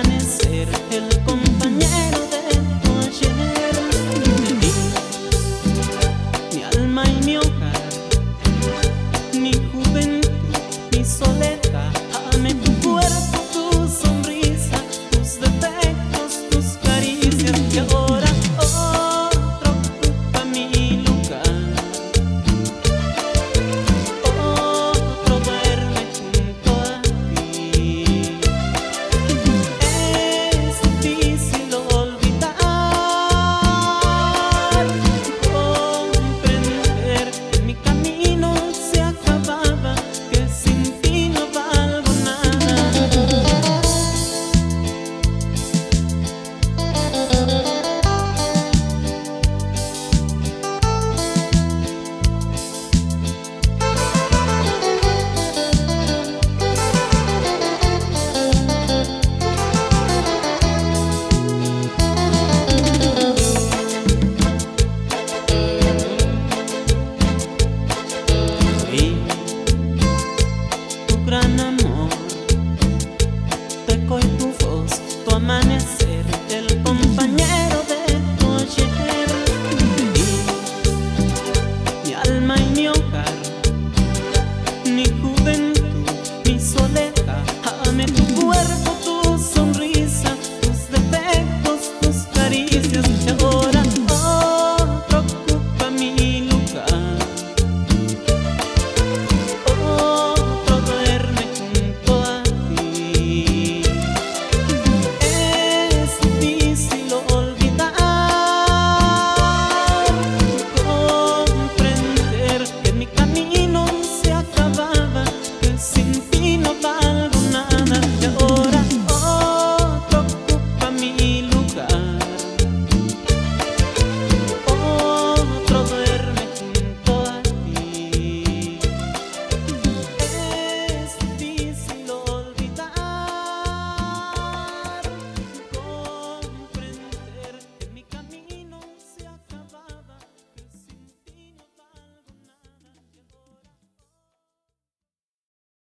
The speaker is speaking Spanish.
amanecer el